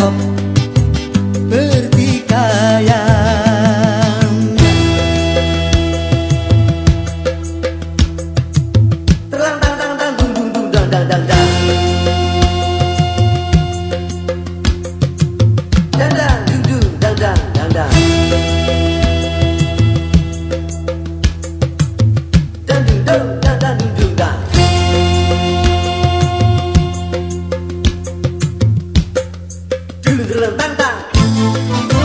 up Música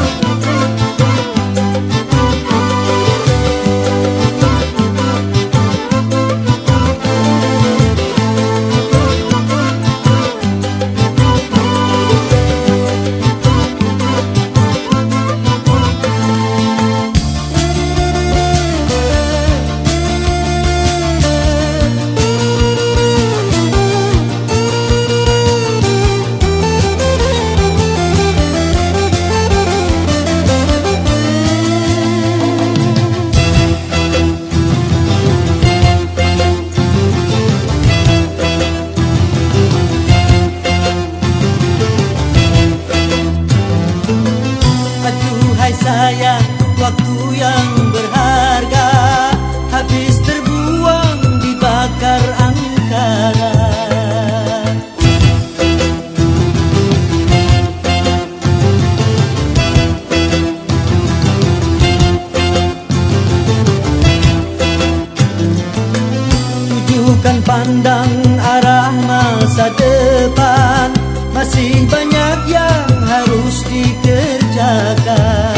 Masih banyak yang harus dikerjakan